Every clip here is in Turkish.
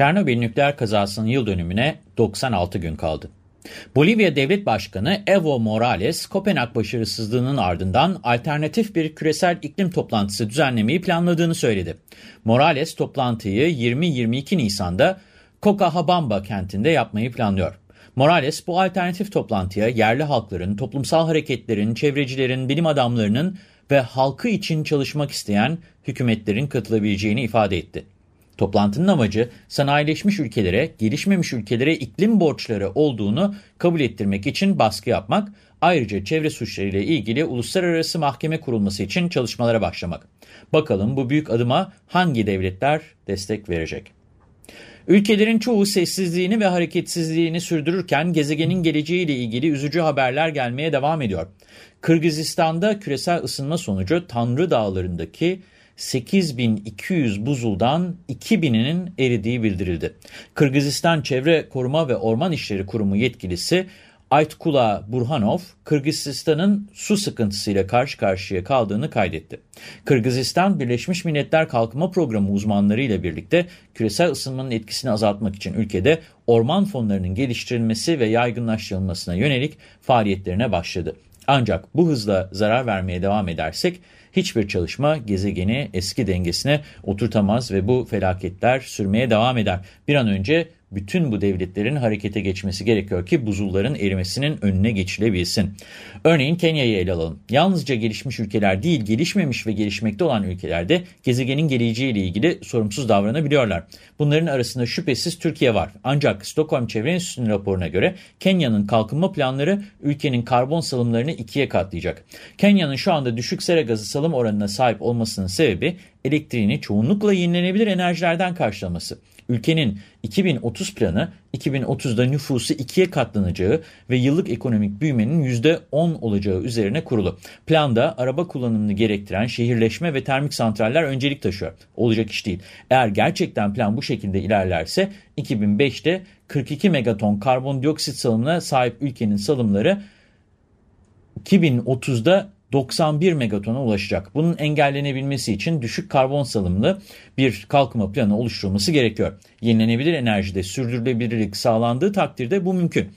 Çernobil nükleer kazasının yıl dönümüne 96 gün kaldı. Bolivya Devlet Başkanı Evo Morales, Kopenhag başarısızlığının ardından alternatif bir küresel iklim toplantısı düzenlemeyi planladığını söyledi. Morales toplantıyı 20-22 Nisan'da Cochabamba kentinde yapmayı planlıyor. Morales bu alternatif toplantıya yerli halkların, toplumsal hareketlerin, çevrecilerin, bilim adamlarının ve halkı için çalışmak isteyen hükümetlerin katılabileceğini ifade etti. Toplantının amacı sanayileşmiş ülkelere, gelişmemiş ülkelere iklim borçları olduğunu kabul ettirmek için baskı yapmak, ayrıca çevre suçlarıyla ilgili uluslararası mahkeme kurulması için çalışmalara başlamak. Bakalım bu büyük adıma hangi devletler destek verecek? Ülkelerin çoğu sessizliğini ve hareketsizliğini sürdürürken gezegenin geleceğiyle ilgili üzücü haberler gelmeye devam ediyor. Kırgızistan'da küresel ısınma sonucu Tanrı Dağları'ndaki 8200 buzuldan 2000'inin eridiği bildirildi. Kırgızistan Çevre Koruma ve Orman İşleri Kurumu yetkilisi Aytkula Burhanov, Kırgızistan'ın su sıkıntısıyla karşı karşıya kaldığını kaydetti. Kırgızistan, Birleşmiş Milletler Kalkınma Programı uzmanları ile birlikte küresel ısınmanın etkisini azaltmak için ülkede orman fonlarının geliştirilmesi ve yaygınlaştırılmasına yönelik faaliyetlerine başladı. Ancak bu hızla zarar vermeye devam edersek hiçbir çalışma gezegeni eski dengesine oturtamaz ve bu felaketler sürmeye devam eder. Bir an önce bütün bu devletlerin harekete geçmesi gerekiyor ki buzulların erimesinin önüne geçilebilsin. Örneğin Kenya'yı ele alalım. Yalnızca gelişmiş ülkeler değil, gelişmemiş ve gelişmekte olan ülkelerde gezegenin geleceğiyle ilgili sorumsuz davranabiliyorlar. Bunların arasında şüphesiz Türkiye var. Ancak Stockholm Çevre Enstitüsü'nün raporuna göre Kenya'nın kalkınma planları ülkenin karbon salımlarını ikiye katlayacak. Kenya'nın şu anda düşük sera gazı salım oranına sahip olmasının sebebi elektriğini çoğunlukla yenilenebilir enerjilerden karşılaması. Ülkenin 2030 planı 2030'da nüfusu ikiye katlanacağı ve yıllık ekonomik büyümenin %10 olacağı üzerine kurulu. Planda araba kullanımını gerektiren şehirleşme ve termik santraller öncelik taşıyor. Olacak iş değil. Eğer gerçekten plan bu şekilde ilerlerse 2005'te 42 megaton karbondioksit salımına sahip ülkenin salımları 2030'da 91 megatona ulaşacak. Bunun engellenebilmesi için düşük karbon salımlı bir kalkınma planı oluşturulması gerekiyor. Yenilenebilir enerjide sürdürülebilirlik sağlandığı takdirde bu mümkün.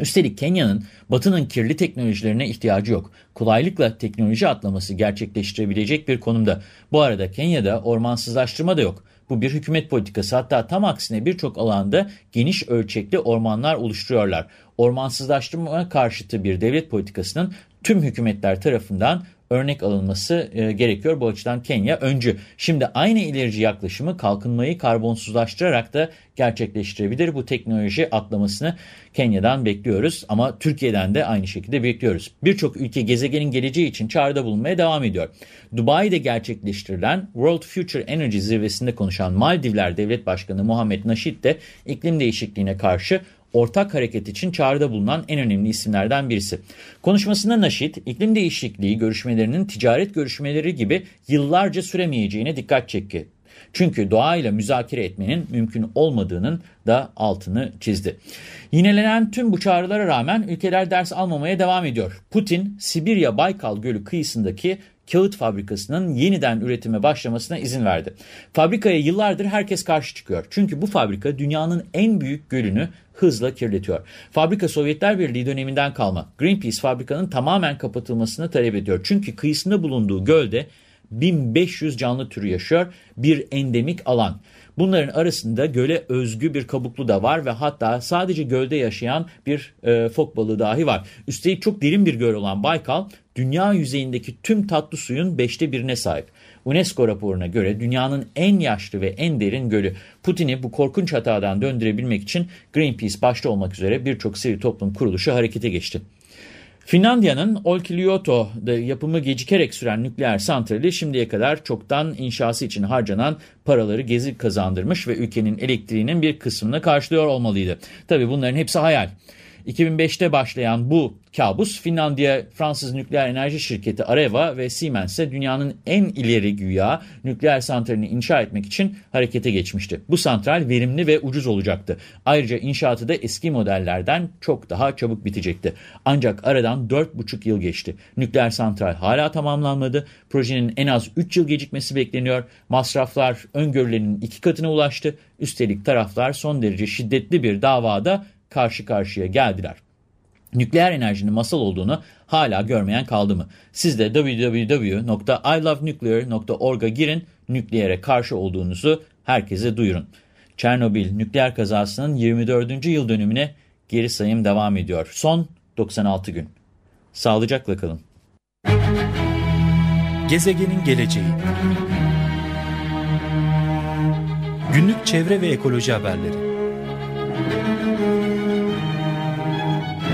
Üstelik Kenya'nın batının kirli teknolojilerine ihtiyacı yok. Kolaylıkla teknoloji atlaması gerçekleştirebilecek bir konumda. Bu arada Kenya'da ormansızlaştırma da yok. Bu bir hükümet politikası hatta tam aksine birçok alanda geniş ölçekli ormanlar oluşturuyorlar. Ormansızlaştırma karşıtı bir devlet politikasının tüm hükümetler tarafından örnek alınması e, gerekiyor. Bu açıdan Kenya öncü. Şimdi aynı ilerici yaklaşımı kalkınmayı karbonsuzlaştırarak da gerçekleştirebilir. Bu teknoloji atlamasını Kenya'dan bekliyoruz ama Türkiye'den de aynı şekilde bekliyoruz. Birçok ülke gezegenin geleceği için çağrıda bulunmaya devam ediyor. Dubai'de gerçekleştirilen World Future Energy zirvesinde konuşan Maldivler Devlet Başkanı Muhammed Naşid de iklim değişikliğine karşı ortak hareket için çağrıda bulunan en önemli isimlerden birisi. Konuşmasında Naşit, iklim değişikliği görüşmelerinin ticaret görüşmeleri gibi yıllarca süremeyeceğine dikkat çekti. Çünkü doğayla müzakere etmenin mümkün olmadığının da altını çizdi. Yinelenen tüm bu çağrılara rağmen ülkeler ders almamaya devam ediyor. Putin, Sibirya Baykal Gölü kıyısındaki kağıt fabrikasının yeniden üretime başlamasına izin verdi. Fabrikaya yıllardır herkes karşı çıkıyor. Çünkü bu fabrika dünyanın en büyük gölünü hızla kirletiyor. Fabrika Sovyetler Birliği döneminden kalma. Greenpeace fabrikanın tamamen kapatılmasını talep ediyor. Çünkü kıyısında bulunduğu gölde 1500 canlı türü yaşıyor. Bir endemik alan. Bunların arasında göle özgü bir kabuklu da var ve hatta sadece gölde yaşayan bir e, fok balığı dahi var. Üstelik çok derin bir göl olan Baykal, dünya yüzeyindeki tüm tatlı suyun beşte birine sahip. UNESCO raporuna göre dünyanın en yaşlı ve en derin gölü. Putin'i bu korkunç hatadan döndürebilmek için Greenpeace başta olmak üzere birçok sivil toplum kuruluşu harekete geçti. Finlandiya'nın Olkiluoto'da yapımı gecikerek süren nükleer santrali şimdiye kadar çoktan inşası için harcanan paraları gezi kazandırmış ve ülkenin elektriğinin bir kısmını karşılıyor olmalıydı. Tabii bunların hepsi hayal. 2005'te başlayan bu kabus Finlandiya Fransız nükleer enerji şirketi Areva ve Siemens'e dünyanın en ileri güya nükleer santralini inşa etmek için harekete geçmişti. Bu santral verimli ve ucuz olacaktı. Ayrıca inşaatı da eski modellerden çok daha çabuk bitecekti. Ancak aradan 4,5 yıl geçti. Nükleer santral hala tamamlanmadı. Projenin en az 3 yıl gecikmesi bekleniyor. Masraflar öngörülenin iki katına ulaştı. Üstelik taraflar son derece şiddetli bir davada karşı karşıya geldiler. Nükleer enerjinin masal olduğunu hala görmeyen kaldı mı? Siz de www.ilovenuclear.org'a girin, nükleere karşı olduğunuzu herkese duyurun. Çernobil nükleer kazasının 24. yıl dönümüne geri sayım devam ediyor. Son 96 gün. Sağlıcakla kalın. Gezegenin geleceği Günlük çevre ve ekoloji haberleri